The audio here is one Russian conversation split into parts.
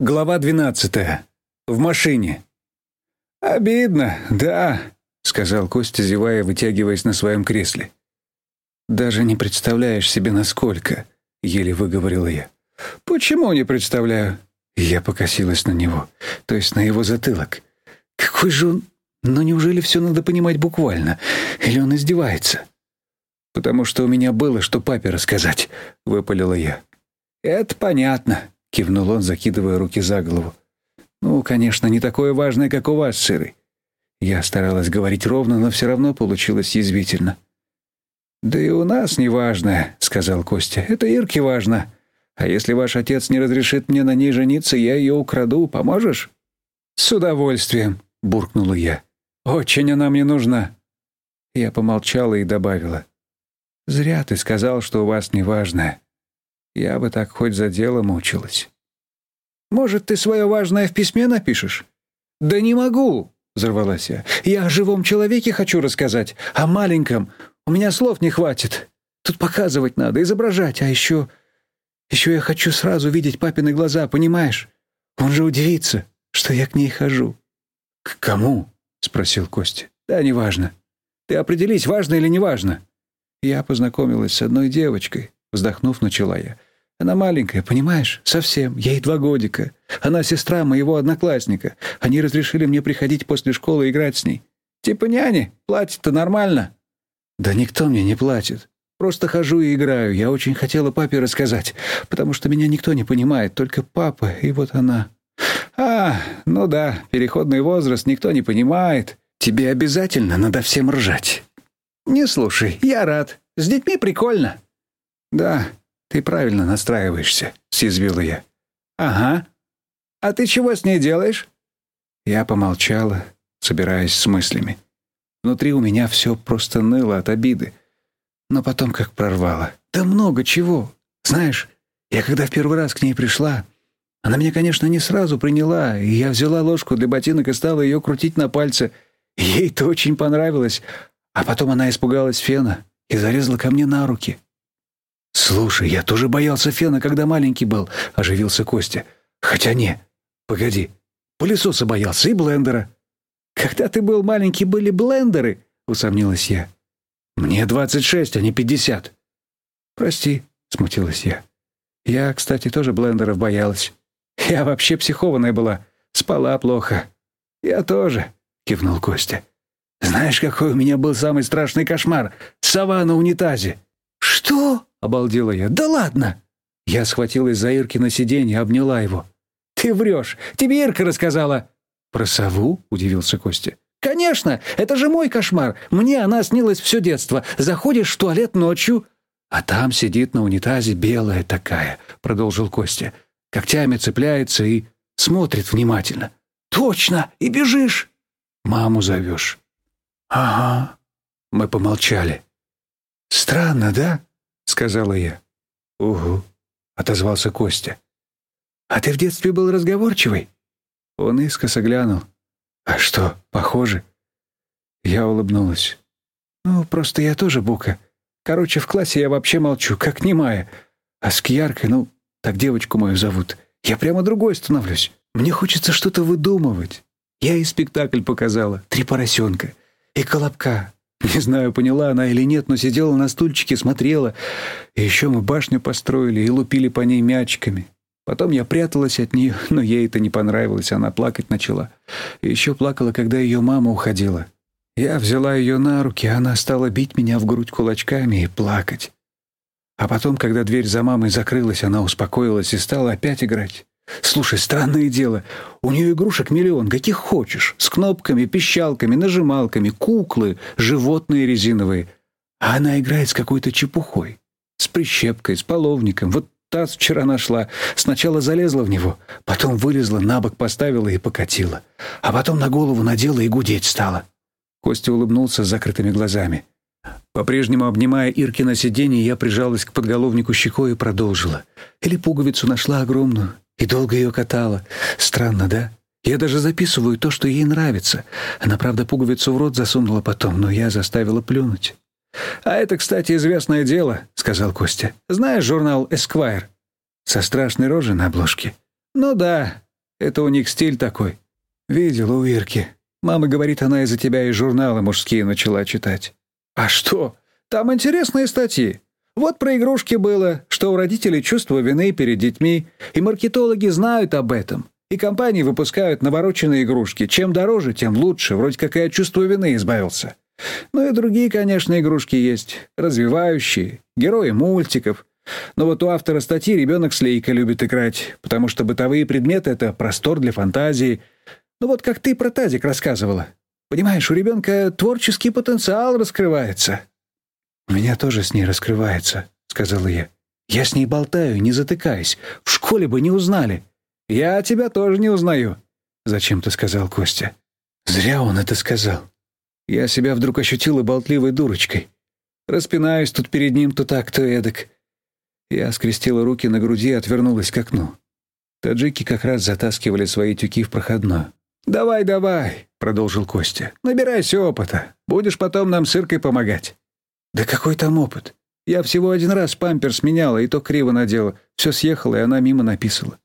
Глава двенадцатая. В машине. «Обидно, да», — сказал Костя, зевая, вытягиваясь на своем кресле. «Даже не представляешь себе, насколько», — еле выговорила я. «Почему не представляю?» Я покосилась на него, то есть на его затылок. «Какой же он... Но неужели все надо понимать буквально? Или он издевается?» «Потому что у меня было, что папе рассказать», — выпалила я. «Это понятно», — кивнул он, закидывая руки за голову. «Ну, конечно, не такое важное, как у вас, Сырый». Я старалась говорить ровно, но все равно получилось язвительно. «Да и у нас не важно», — сказал Костя. «Это Ирке важно. А если ваш отец не разрешит мне на ней жениться, я ее украду. Поможешь?» «С удовольствием», — буркнула я. «Очень она мне нужна». Я помолчала и добавила. «Зря ты сказал, что у вас неважное. Я бы так хоть за дело мучилась». «Может, ты свое важное в письме напишешь?» «Да не могу», — взорвалась я. «Я о живом человеке хочу рассказать, о маленьком. У меня слов не хватит. Тут показывать надо, изображать, а еще... Еще я хочу сразу видеть папины глаза, понимаешь? Он же удивится, что я к ней хожу». «К кому?» — спросил Костя. «Да, неважно. Ты определись, важно или не важно». Я познакомилась с одной девочкой, вздохнув, начала я. Она маленькая, понимаешь? Совсем. Ей два годика. Она сестра моего одноклассника. Они разрешили мне приходить после школы играть с ней. Типа няни. Платит-то нормально. Да никто мне не платит. Просто хожу и играю. Я очень хотела папе рассказать, потому что меня никто не понимает, только папа и вот она. А, ну да, переходный возраст никто не понимает. Тебе обязательно надо всем ржать. Не слушай, я рад. С детьми прикольно. Да, ты правильно настраиваешься, съязвила я. Ага. А ты чего с ней делаешь? Я помолчала, собираясь с мыслями. Внутри у меня все просто ныло от обиды. Но потом как прорвало. Да много чего. Знаешь, я когда в первый раз к ней пришла, она меня, конечно, не сразу приняла, и я взяла ложку для ботинок и стала ее крутить на пальце. Ей это очень понравилось. А потом она испугалась фена и залезла ко мне на руки. «Слушай, я тоже боялся фена, когда маленький был», — оживился Костя. «Хотя не. Погоди. Пылесоса боялся и блендера». «Когда ты был маленький, были блендеры?» — усомнилась я. «Мне двадцать шесть, а не пятьдесят». «Прости», — смутилась я. «Я, кстати, тоже блендеров боялась. Я вообще психованная была. Спала плохо». «Я тоже», — кивнул Костя. «Знаешь, какой у меня был самый страшный кошмар? Сова на унитазе». «Что?» — обалдела я. «Да ладно!» Я схватилась за Ирки на сиденье, обняла его. «Ты врешь! Тебе Ирка рассказала!» «Про сову?» — удивился Костя. «Конечно! Это же мой кошмар! Мне она снилась все детство. Заходишь в туалет ночью...» «А там сидит на унитазе белая такая», — продолжил Костя. «Когтями цепляется и смотрит внимательно». «Точно! И бежишь!» «Маму зовешь». «Ага». Мы помолчали. «Странно, да?» — сказала я. «Угу», — отозвался Костя. «А ты в детстве был разговорчивый?» Он искоса глянул. «А что, похоже?» Я улыбнулась. «Ну, просто я тоже бука. Короче, в классе я вообще молчу, как немая. А с Кьяркой, ну, так девочку мою зовут, я прямо другой становлюсь. Мне хочется что-то выдумывать. Я и спектакль показала «Три поросенка» и «Колобка». Не знаю, поняла она или нет, но сидела на стульчике, смотрела. И еще мы башню построили и лупили по ней мячиками. Потом я пряталась от нее, но ей это не понравилось, она плакать начала. И еще плакала, когда ее мама уходила. Я взяла ее на руки, она стала бить меня в грудь кулачками и плакать. А потом, когда дверь за мамой закрылась, она успокоилась и стала опять играть. Слушай, странное дело. У нее игрушек миллион, каких хочешь. С кнопками, пищалками, нажималками, куклы, животные резиновые. А она играет с какой-то чепухой. С прищепкой, с половником. Вот таз вчера нашла. Сначала залезла в него, потом вылезла, на бок поставила и покатила. А потом на голову надела и гудеть стала. Костя улыбнулся с закрытыми глазами. По-прежнему обнимая Ирки на сиденье, я прижалась к подголовнику щекой и продолжила. Или пуговицу нашла огромную и долго ее катала. Странно, да? Я даже записываю то, что ей нравится. Она, правда, пуговицу в рот засунула потом, но я заставила плюнуть. «А это, кстати, известное дело», — сказал Костя. «Знаешь журнал «Эсквайр»?» Со страшной рожей на обложке. «Ну да, Это у них стиль такой. Видела у Ирки. Мама говорит, она из-за тебя и журналы мужские начала читать. А что? Там интересные статьи. Вот про игрушки было, что у родителей чувство вины перед детьми, и маркетологи знают об этом. И компании выпускают навороченные игрушки. Чем дороже, тем лучше. Вроде как и от чувства вины избавился. Ну и другие, конечно, игрушки есть. Развивающие, герои мультиков. Но вот у автора статьи ребенок с лейкой любит играть, потому что бытовые предметы — это простор для фантазии. Ну вот как ты про тазик рассказывала. Понимаешь, у ребенка творческий потенциал раскрывается. «У меня тоже с ней раскрывается», — сказала я. «Я с ней болтаю, не затыкаясь. В школе бы не узнали». «Я тебя тоже не узнаю», — зачем-то сказал Костя. Зря он это сказал. Я себя вдруг ощутила болтливой дурочкой. Распинаюсь тут перед ним то так, то эдак. Я скрестила руки на груди и отвернулась к окну. Таджики как раз затаскивали свои тюки в проходную. «Давай, давай», — продолжил Костя. «Набирайся опыта. Будешь потом нам с Иркой помогать». «Да какой там опыт? Я всего один раз памперс меняла, и то криво надела. Все съехало, и она мимо написала.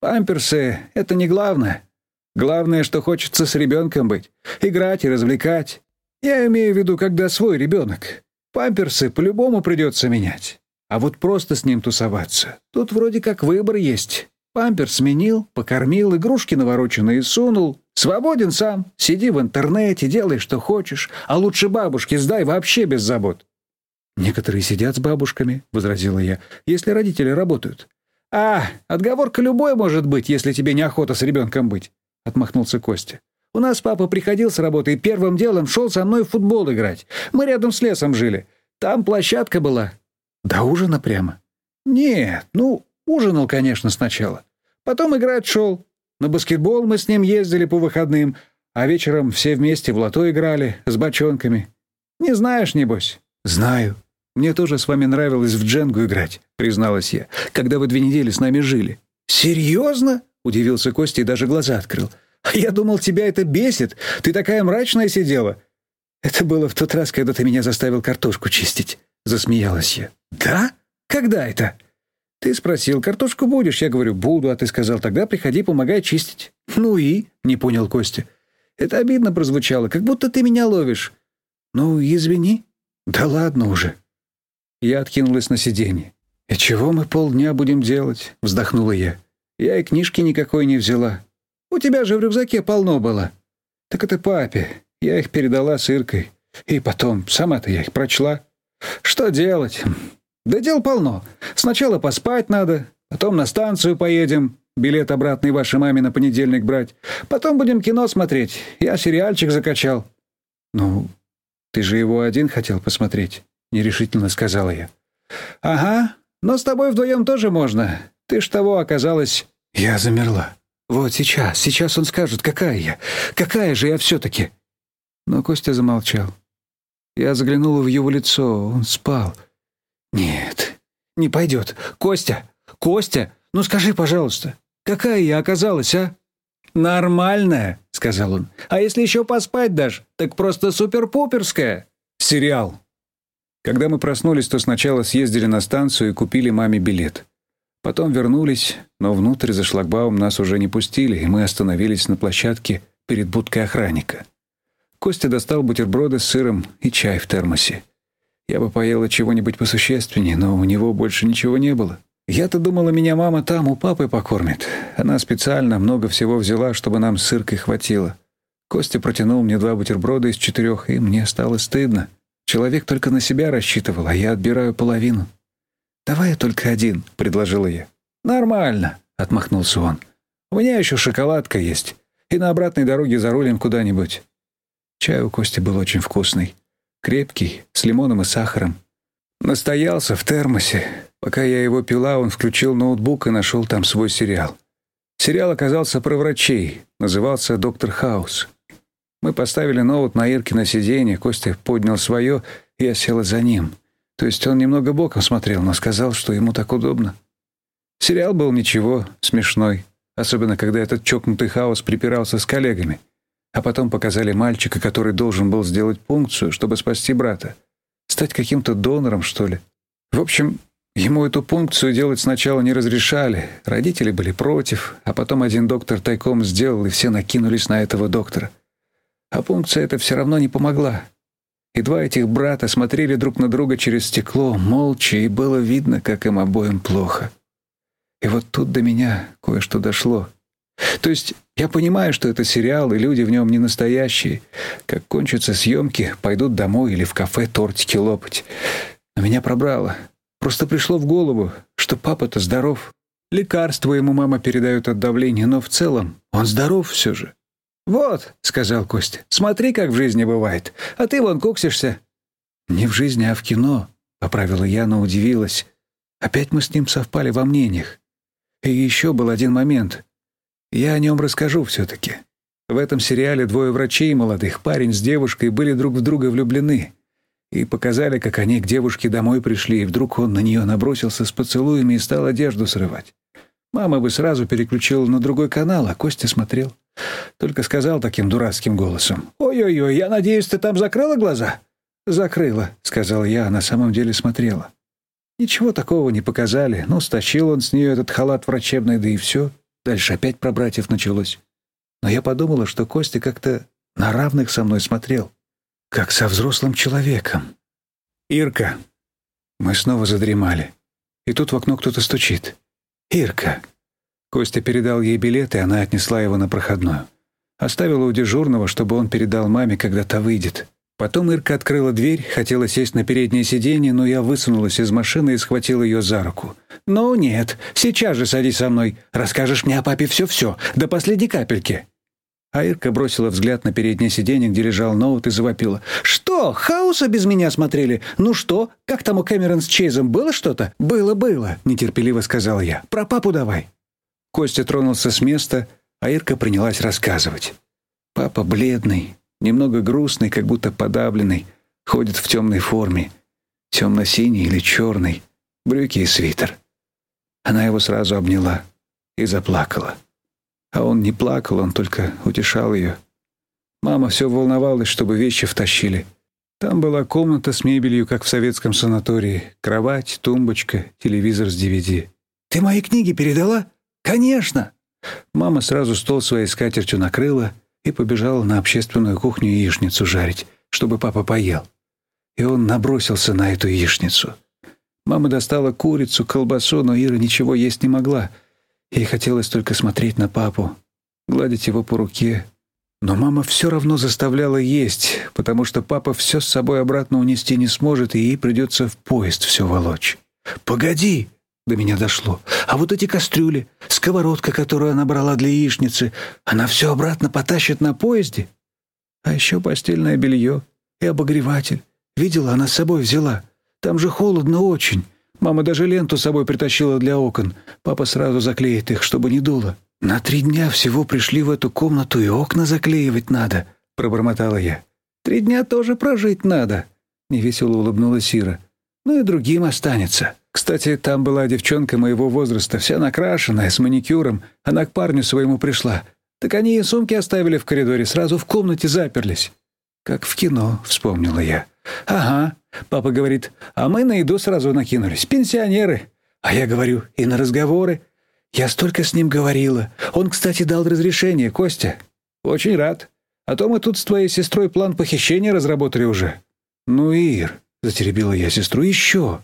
Памперсы — это не главное. Главное, что хочется с ребенком быть. Играть и развлекать. Я имею в виду, когда свой ребенок. Памперсы по-любому придется менять. А вот просто с ним тусоваться. Тут вроде как выбор есть. Памперс сменил, покормил, игрушки навороченные сунул. Свободен сам. Сиди в интернете, делай, что хочешь. А лучше бабушке сдай вообще без забот. «Некоторые сидят с бабушками», — возразила я, — «если родители работают». «А, отговорка любой может быть, если тебе неохота с ребенком быть», — отмахнулся Костя. «У нас папа приходил с работы и первым делом шел со мной в футбол играть. Мы рядом с лесом жили. Там площадка была». «До ужина прямо?» «Нет, ну, ужинал, конечно, сначала. Потом играть шел. На баскетбол мы с ним ездили по выходным, а вечером все вместе в лото играли с бочонками. Не знаешь, небось?» «Знаю. Мне тоже с вами нравилось в дженгу играть», — призналась я, «когда вы две недели с нами жили». «Серьезно?» — удивился Костя и даже глаза открыл. «А я думал, тебя это бесит. Ты такая мрачная сидела». «Это было в тот раз, когда ты меня заставил картошку чистить», — засмеялась я. «Да? Когда это?» «Ты спросил, картошку будешь?» Я говорю, «буду», а ты сказал, «тогда приходи, помогай чистить». «Ну и?» — не понял Костя. «Это обидно прозвучало, как будто ты меня ловишь». «Ну, извини». «Да ладно уже». Я откинулась на сиденье. «И чего мы полдня будем делать?» — вздохнула я. «Я и книжки никакой не взяла. У тебя же в рюкзаке полно было». «Так это папе. Я их передала с Иркой. И потом, сама-то я их прочла. Что делать? Да дел полно. Сначала поспать надо, потом на станцию поедем, билет обратный вашей маме на понедельник брать. Потом будем кино смотреть. Я сериальчик закачал. Ну, ты же его один хотел посмотреть, нерешительно сказала я. Ага, но с тобой вдвоем тоже можно. Ты ж того оказалась. Я замерла. Вот сейчас, сейчас он скажет, какая я. Какая же я все-таки. Но Костя замолчал. Я заглянула в его лицо. Он спал. «Нет, не пойдет. Костя! Костя! Ну скажи, пожалуйста, какая я оказалась, а?» «Нормальная», — сказал он. «А если еще поспать дашь, так просто супер-пуперская». «Сериал». Когда мы проснулись, то сначала съездили на станцию и купили маме билет. Потом вернулись, но внутрь за шлагбаум нас уже не пустили, и мы остановились на площадке перед будкой охранника. Костя достал бутерброды с сыром и чай в термосе. Я бы поела чего-нибудь посущественнее, но у него больше ничего не было. Я-то думала, меня мама там у папы покормит. Она специально много всего взяла, чтобы нам с сыркой хватило. Костя протянул мне два бутерброда из четырех, и мне стало стыдно. Человек только на себя рассчитывал, а я отбираю половину. «Давай я только один», — предложила я. «Нормально», — отмахнулся он. «У меня еще шоколадка есть, и на обратной дороге зарулим куда-нибудь». Чай у Кости был очень вкусный. Крепкий, с лимоном и сахаром. Настоялся в термосе. Пока я его пила, он включил ноутбук и нашел там свой сериал. Сериал оказался про врачей, назывался «Доктор Хаус». Мы поставили ноут на Ирке на сиденье, Костя поднял свое, и я села за ним. То есть он немного боком смотрел, но сказал, что ему так удобно. Сериал был ничего, смешной, особенно когда этот чокнутый хаос припирался с коллегами — а потом показали мальчика, который должен был сделать пункцию, чтобы спасти брата. Стать каким-то донором, что ли. В общем, Ему эту пункцию делать сначала не разрешали, родители были против, а потом один доктор тайком сделал, и все накинулись на этого доктора. А пункция эта все равно не помогла. И два этих брата смотрели друг на друга через стекло, молча, и было видно, как им обоим плохо. И вот тут до меня кое-что дошло. То есть я понимаю, что это сериал, и люди в нем не настоящие. Как кончатся съемки, пойдут домой или в кафе тортики лопать. Но меня пробрало. Просто пришло в голову, что папа-то здоров. Лекарства ему мама передает от давления, но в целом он здоров все же. «Вот», — сказал Костя, — «смотри, как в жизни бывает. А ты вон куксишься». «Не в жизни, а в кино», — поправила я, но удивилась. Опять мы с ним совпали во мнениях. И еще был один момент. Я о нем расскажу все-таки. В этом сериале двое врачей молодых, парень с девушкой, были друг в друга влюблены. И показали, как они к девушке домой пришли, и вдруг он на нее набросился с поцелуями и стал одежду срывать. Мама бы сразу переключила на другой канал, а Костя смотрел. Только сказал таким дурацким голосом. «Ой-ой-ой, я надеюсь, ты там закрыла глаза?» «Закрыла», — сказал я, а на самом деле смотрела. Ничего такого не показали. Ну, стащил он с нее этот халат врачебный, да и все. Дальше опять про братьев началось. Но я подумала, что Костя как-то на равных со мной смотрел. Как со взрослым человеком. «Ирка!» Мы снова задремали. И тут в окно кто-то стучит. «Ирка!» Костя передал ей билет, и она отнесла его на проходную. Оставила у дежурного, чтобы он передал маме, когда та выйдет. Потом Ирка открыла дверь, хотела сесть на переднее сиденье, но я высунулась из машины и схватила ее за руку. «Ну нет, сейчас же садись со мной. Расскажешь мне о папе все-все, до последней капельки». А Ирка бросила взгляд на переднее сиденье, где лежал ноут, и завопила. «Что, хаоса без меня смотрели? Ну что, как там у Кэмерон с Чейзом, было что-то?» «Было, было», — нетерпеливо сказала я. «Про папу давай». Костя тронулся с места, а Ирка принялась рассказывать. Папа бледный, немного грустный, как будто подавленный, ходит в темной форме, темно-синий или черный, брюки и свитер. Она его сразу обняла и заплакала. А он не плакал, он только утешал ее. Мама все волновалась, чтобы вещи втащили. Там была комната с мебелью, как в советском санатории. Кровать, тумбочка, телевизор с DVD. «Ты мои книги передала?» «Конечно!» Мама сразу стол своей скатертью накрыла и побежала на общественную кухню яичницу жарить, чтобы папа поел. И он набросился на эту яичницу. Мама достала курицу, колбасу, но Ира ничего есть не могла. Ей хотелось только смотреть на папу, гладить его по руке. Но мама все равно заставляла есть, потому что папа все с собой обратно унести не сможет, и ей придется в поезд все волочь. «Погоди!» До меня дошло. А вот эти кастрюли, сковородка, которую она брала для яичницы, она все обратно потащит на поезде. А еще постельное белье и обогреватель. Видела, она с собой взяла. Там же холодно очень. Мама даже ленту с собой притащила для окон. Папа сразу заклеит их, чтобы не дуло. На три дня всего пришли в эту комнату, и окна заклеивать надо, пробормотала я. Три дня тоже прожить надо, невесело улыбнулась Ира. Ну и другим останется. Кстати, там была девчонка моего возраста, вся накрашенная, с маникюром. Она к парню своему пришла. Так они и сумки оставили в коридоре, сразу в комнате заперлись. Как в кино, вспомнила я. Ага, папа говорит, а мы на еду сразу накинулись. Пенсионеры. А я говорю, и на разговоры. Я столько с ним говорила. Он, кстати, дал разрешение, Костя. Очень рад. А то мы тут с твоей сестрой план похищения разработали уже. Ну, Ир, затеребила я сестру, еще.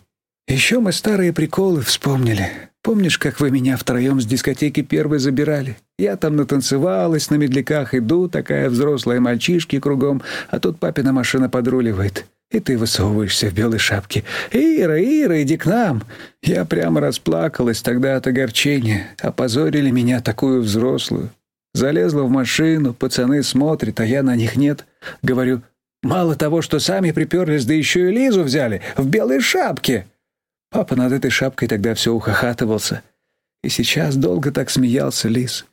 Еще мы старые приколы вспомнили. Помнишь, как вы меня втроем с дискотеки первой забирали? Я там натанцевалась, на медляках иду, такая взрослая мальчишки кругом, а тут папина машина подруливает. И ты высовываешься в белой шапке. «Ира, Ира, иди к нам!» Я прямо расплакалась тогда от огорчения. Опозорили меня, такую взрослую. Залезла в машину, пацаны смотрят, а я на них нет. Говорю, мало того, что сами приперлись, да еще и Лизу взяли в белой шапке. Папа над этой шапкой тогда все ухахатывался. И сейчас долго так смеялся Лис.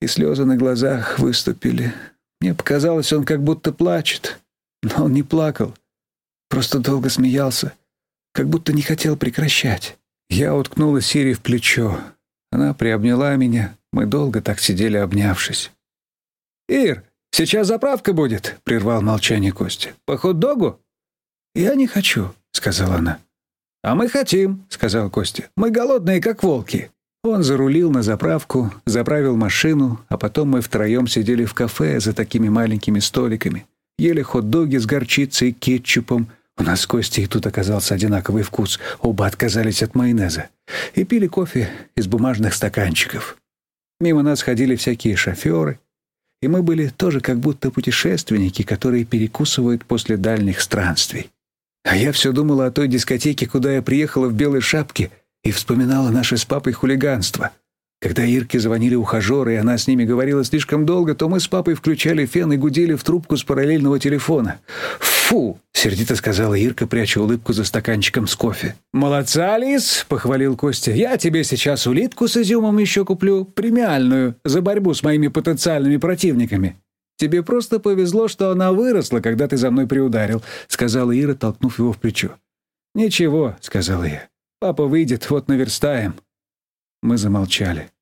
И слезы на глазах выступили. Мне показалось, он как будто плачет. Но он не плакал. Просто долго смеялся. Как будто не хотел прекращать. Я уткнула Сири в плечо. Она приобняла меня. Мы долго так сидели, обнявшись. «Ир, сейчас заправка будет», — прервал молчание Костя. «По хот-догу?» «Я не хочу», — сказала она. «А мы хотим», — сказал Костя. «Мы голодные, как волки». Он зарулил на заправку, заправил машину, а потом мы втроем сидели в кафе за такими маленькими столиками, ели хот-доги с горчицей и кетчупом. У нас с Костей тут оказался одинаковый вкус, оба отказались от майонеза. И пили кофе из бумажных стаканчиков. Мимо нас ходили всякие шоферы, и мы были тоже как будто путешественники, которые перекусывают после дальних странствий. А я все думала о той дискотеке, куда я приехала в белой шапке — и вспоминала наше с папой хулиганство. Когда Ирке звонили ухажеры, и она с ними говорила слишком долго, то мы с папой включали фен и гудели в трубку с параллельного телефона. «Фу!» — сердито сказала Ирка, пряча улыбку за стаканчиком с кофе. «Молодца, Алис!» — похвалил Костя. «Я тебе сейчас улитку с изюмом еще куплю, премиальную, за борьбу с моими потенциальными противниками». «Тебе просто повезло, что она выросла, когда ты за мной приударил», — сказала Ира, толкнув его в плечо. «Ничего», — сказала я. Папа выйдет, вот наверстаем». Мы замолчали.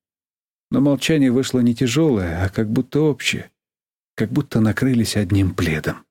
Но молчание вышло не тяжелое, а как будто общее, как будто накрылись одним пледом.